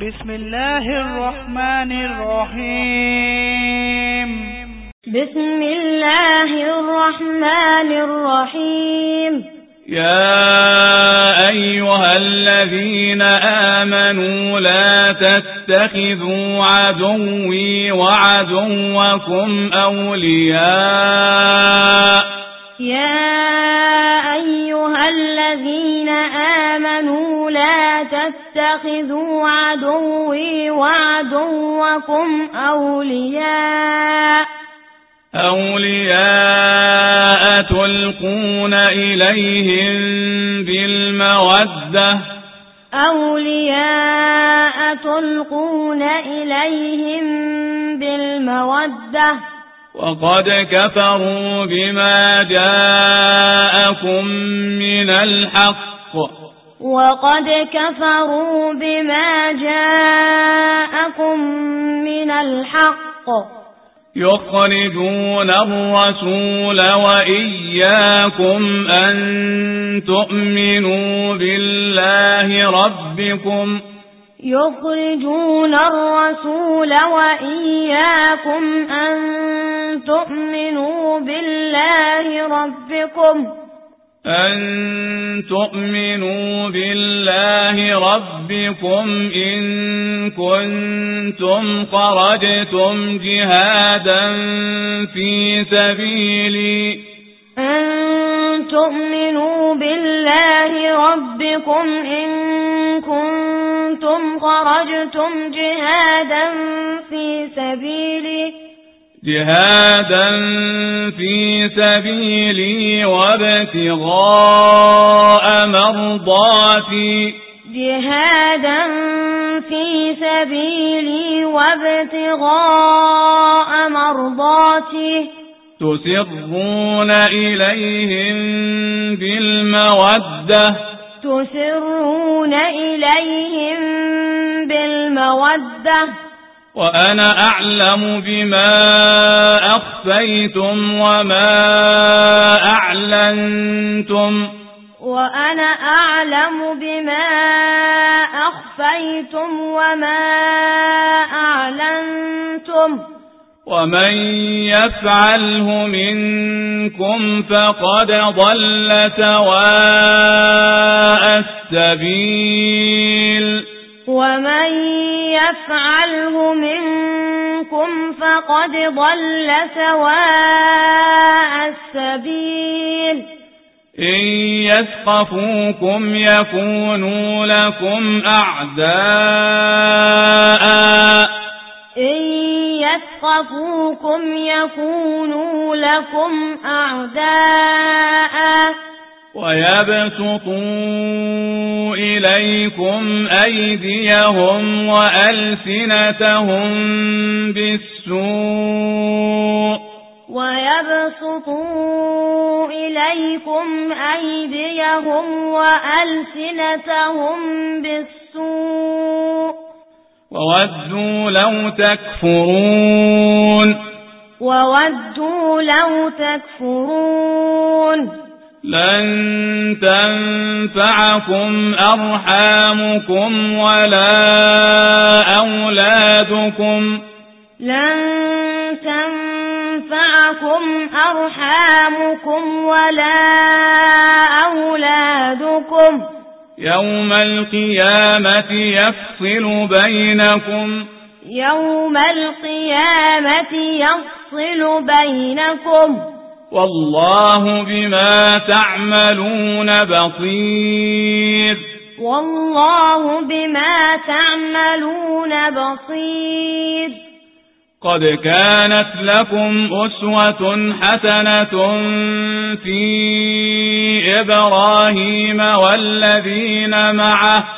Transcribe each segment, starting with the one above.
بسم الله الرحمن الرحيم. بسم الله الرحمن الرحيم. يا أيها الذين آمنوا لا تتخذوا عدوي وعدوكم أولياء يا أيها الذين آمنوا لا تتخذوا عدوي وعدوكم أولياء أولياء تلقون إليهم بالمودة. أولياء تلقون إليهم بالمودة. وقد كفروا بما جاءكم من الحق. وقد كفروا بما جاءكم من الحق. يخرجون الرسول وإياكم أن تؤمنوا بالله ربكم. يخرجون الرسول وإياكم أن تؤمنوا بالله ربكم. أن تؤمنوا بالله ربكم إن كنتم خرجتم جهادا في سبيلي. تؤمنوا بالله ربكم إن كنتم خرجتم جهادا في سبيلي جهادا في سبيلي وابتغاء مرضاتي جهادا في سبيلي وابتغاء مرضاتي تسرون إليهم بالمودة. تسرون إليهم بالمودة. وأنا أعلم بما أخفيتم وما أعلنتم. وأنا أعلم بما أخفيتم وما أعلنتم. ومن يفعله منكم فقد ضل سواء السبيل. ومن يفعله منكم فقد ضل سواء السبيل. إن يسقفوكم يكونوا لكم أعداء. يسقفوكم يكونوا لكم أعداء ويبسطوا إليكم أيديهم وألسنتهم بالسوء ويبسطوا إليكم أيديهم وألسنتهم بالسوء وودوا لو تكفرون وودوا لو تكفرون لن تنفعكم أرحامكم ولا أولادكم لن تنفعكم أرحامكم ولا أولادكم يوم القيامة يفصل بينكم. يوم القيامة يفصل بينكم. والله بما تعملون بصير. والله بما تعملون بصير. قد كانت لكم أسوة حسنة في إبراهيم والذين معه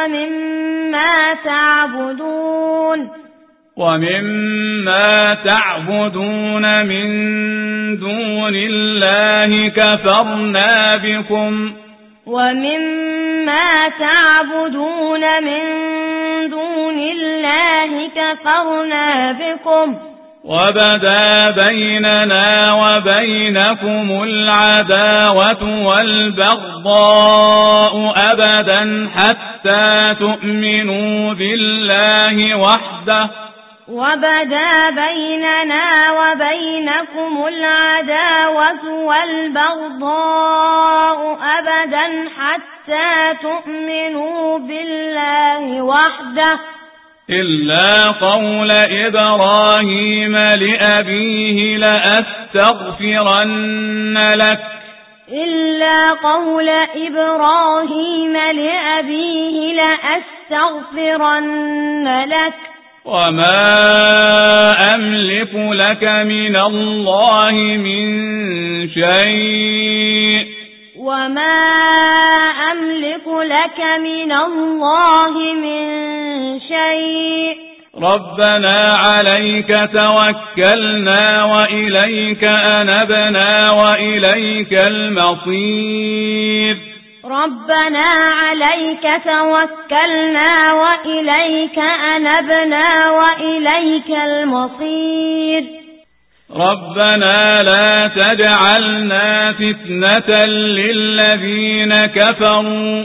ومما تعبدون ومما تعبدون من دون الله كفرنا بكم. ومما تعبدون من دون الله كفرنا بكم. وبدا بيننا وبينكم العداوة والبغضاء أبدا حتى تؤمنوا بالله وحده. وبدا بيننا وبينكم العداوة والبغضاء أبدا حتى تؤمنوا بالله وحده. إلا قول إبراهيم لأبيه لأستغفرن لك. إلا قول إبراهيم لأبيه لأستغفرن لك. وما أملك لك من الله من شيء. وما أملك لك من الله من شيء. ربنا عليك توكلنا وإليك أنبنا وإليك المصير ربنا عليك توكلنا وإليك أنبنا وإليك المصير ربنا لا تجعلنا فتنة للذين كفروا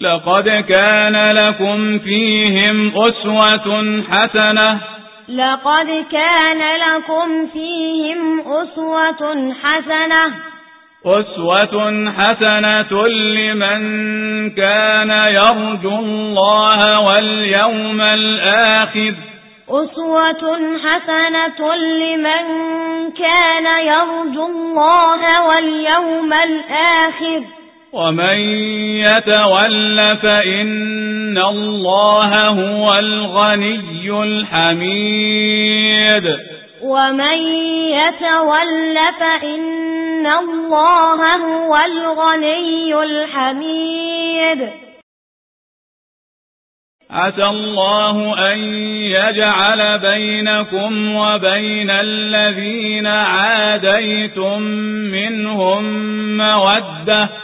لقد كان لكم فيهم أسوة حسنة. لقد كان لكم فيهم أسوة حسنة. أسوة حسنة لمن كان يرجو الله واليوم الآخر. أسوة حسنة لمن كان يرجو الله واليوم الآخر. ومن يتول فإن الله هو الغني الحميد. ومن يتول فإن الله هو الغني الحميد. عسى الله أن يجعل بينكم وبين الذين عاديتم منهم مودة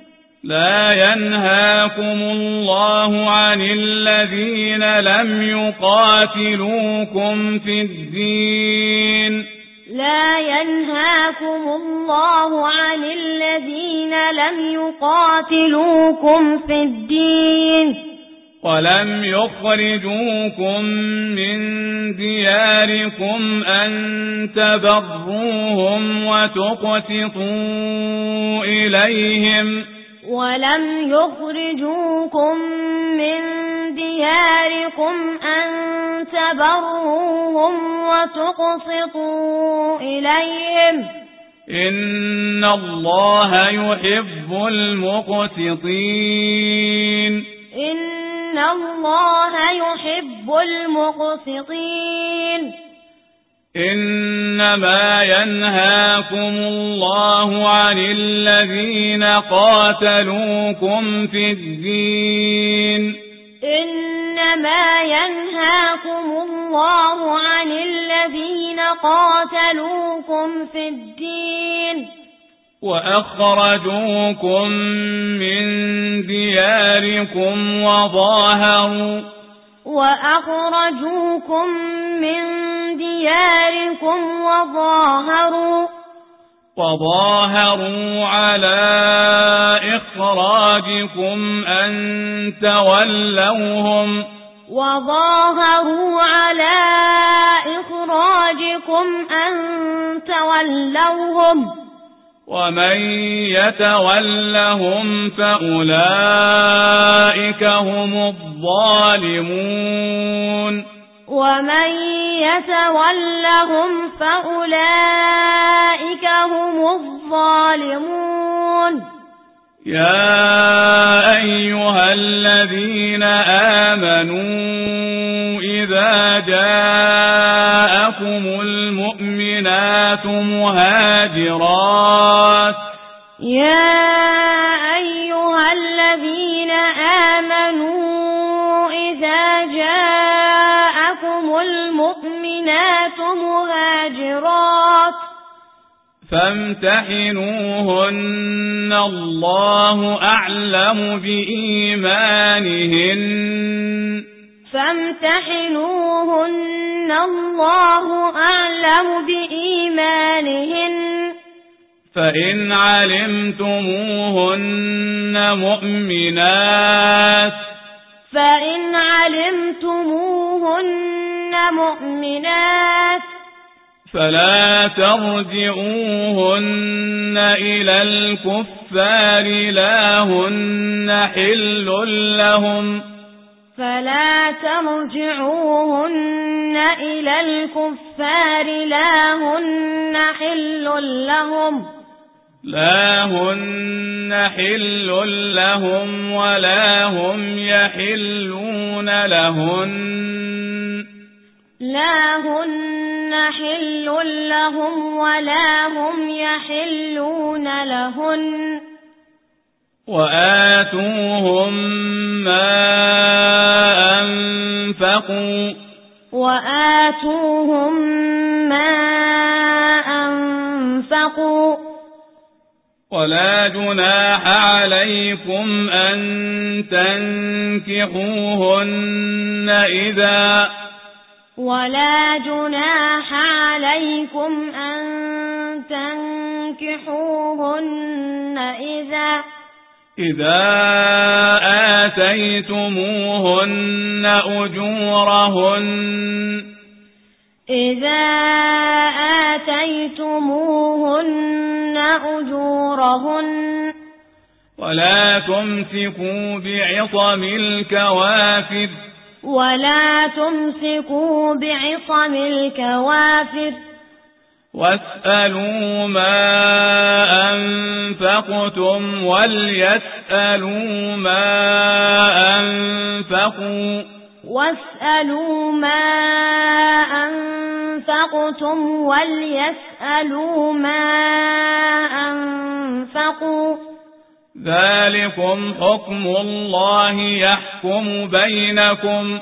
لا ينهاكم الله عن الذين لم يقاتلوكم في الدين. لا ينهاكم الله عن الذين لم يقاتلوكم في الدين. ولم يخرجوكم من دياركم أن تبروهم وتقسطوا إليهم. ولم يخرجوكم من دياركم أن تبروهم وتقسطوا إليهم. إن الله يحب المقسطين. إن الله يحب المقسطين. إنما ينهاكم الله عن الذين قاتلوكم في الدين. إنما ينهاكم الله عن الذين قاتلوكم في الدين. وأخرجوكم من دياركم وظاهروا وأخرجوكم من دياركم وظاهروا وظاهروا على إخراجكم أن تولوهم وظاهروا على إخراجكم أن تولوهم ومن يتولهم فأولئك هم الظالمون. ومن يتولهم فأولئك هم الظالمون. يا أيها الذين آمنوا إذا جاءكم المؤمنات مهاجرات يا أيها الذين آمنوا إذا جاءكم المؤمنات مهاجرات فامتحنوهن الله أعلم بإيمانهن. فامتحنوهن الله أعلم بإيمانهن. فإن علمتموهن مؤمنات. فإن علمتموهن مؤمنات. فلا ترجعوهن إلى الكفار لا هن حل لهم. فلا ترجعوهن إلى الكفار لا هن حل لهم. لا هن حل لهم ولا هم يحلون لهن. لا هن حل لهم ولا هم يحلون لهن. وآتوهم ما أنفقوا. وآتوهم ما أنفقوا. ولا جناح عليكم أن تنكحوهن إذا ولا جناح عليكم أن تنكحوهن إذا إذا آتيتموهن أجورهن إذا آتيتموهن أجورهن. ولا تمسكوا بعصم الكوافر. ولا تمسكوا بعصم الكوافر. واسألوا ما أنفقتم وليسألوا ما أنفقوا. واسألوا ما أنفقتم وليسألوا ما أنفقوا. ذلكم حكم الله يحكم بينكم.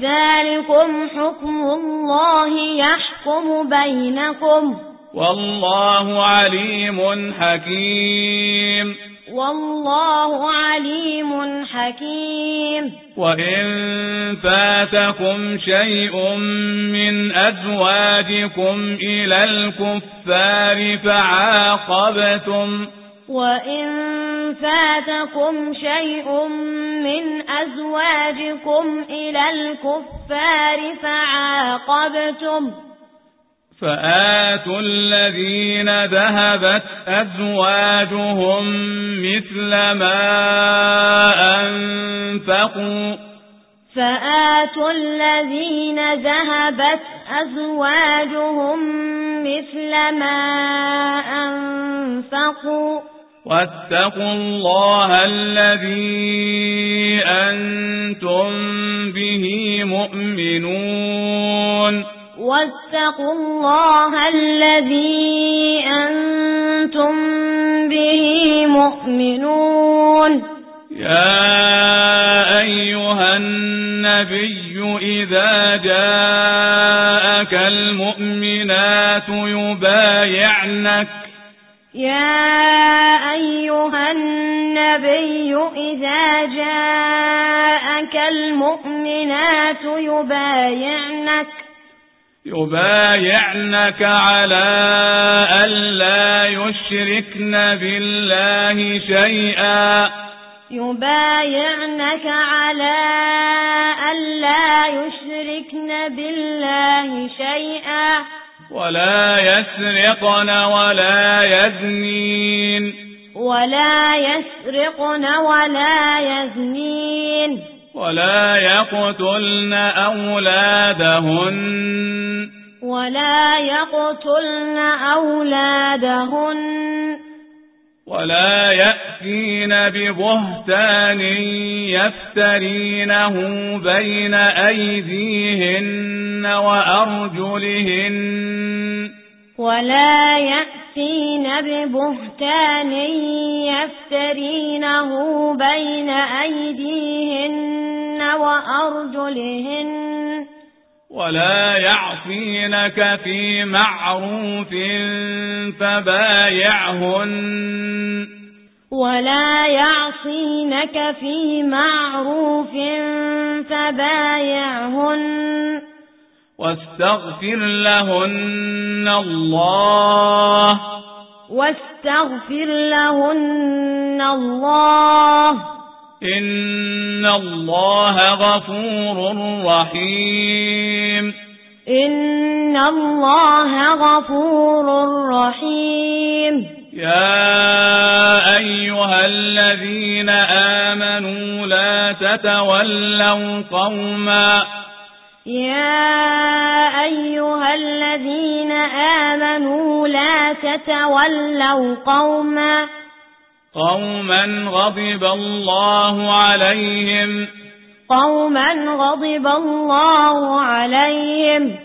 ذلكم حكم الله يحكم بينكم. والله عليم حكيم. والله عليم حكيم. وإن فاتكم شيء من أزواجكم إلى الكفار فعاقبتم. وإن فاتكم شيء من أزواجكم إلى الكفار فعاقبتم. فآتوا الذين ذهبت أزواجهم مثل ما أنفقوا. فآتوا الذين ذهبت أزواجهم مثل ما أنفقوا. واتقوا الله الذي أنتم به مؤمنون. واتقوا الله الذي أنتم به مؤمنون. يا أيها النبي إذا جاءك المؤمنات يبايعنك. يا أيها النبي إذا جاءك المؤمنات يبايعنك. يبايعنك على ألا يشركن بالله شيئا. يبايعنك على ألا يشركن بالله شيئا. ولا يسرقن ولا يزنين. ولا يسرقن ولا يزنين. ولا يقتلن أولادهن. ولا يقتلن أولادهن. ولا يأتين ببهتان يفترينه بين أيديهن وأرجلهن. ولا يأتين ببهتان يفترينه بين أيديهن. وأرجلهن ولا يعصينك في معروف فبايعهن. ولا يعصينك في معروف فبايعهن. واستغفر لهن الله. واستغفر لهن الله. إن الله غفور رحيم إن الله غفور رحيم يا أيها الذين آمنوا لا تتولوا قوما يا أيها الذين آمنوا لا تتولوا قوما قوما غضب الله عليهم قوما غضب الله عليهم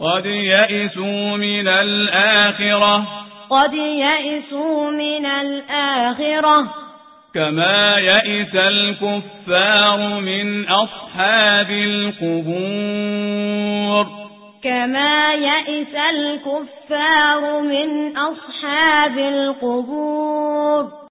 قد يئسوا من الآخرة قد يئسوا من الآخرة كما يئس الكفار من أصحاب القبور كما يئس الكفار من أصحاب القبور